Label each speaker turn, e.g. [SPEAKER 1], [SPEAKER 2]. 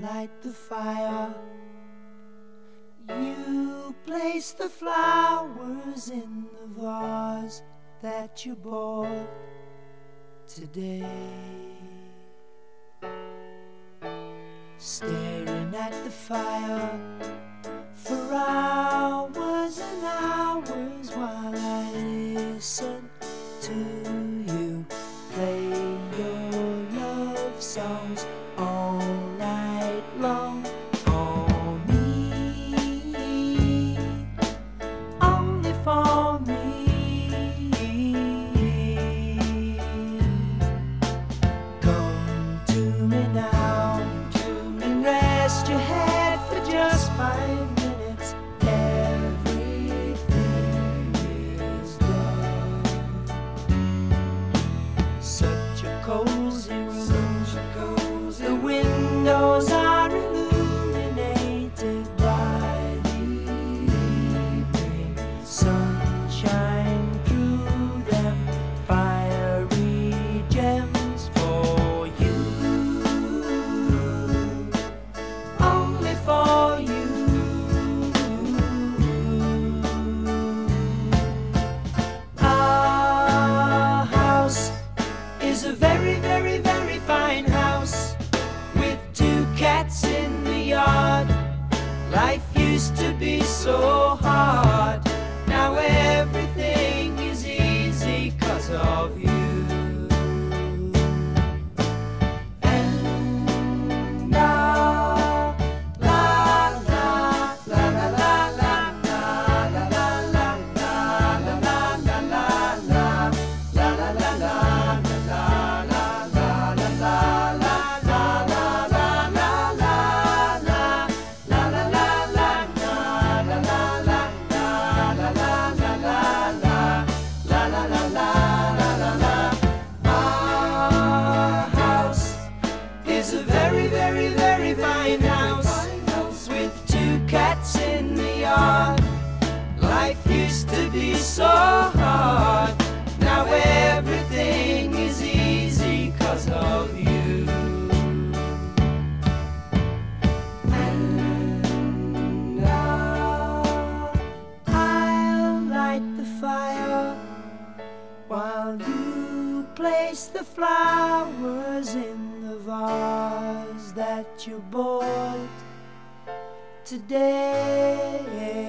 [SPEAKER 1] light the fire. You place the flowers in the vase that you bought today. Staring at the fire for hours and hours while I listen to you play your love songs cold. In the yard. Life used to be so hard. Used to be so hard. Now everything is easy cause of you. And now I'll light the fire while you place the flowers in the vase that you bought today.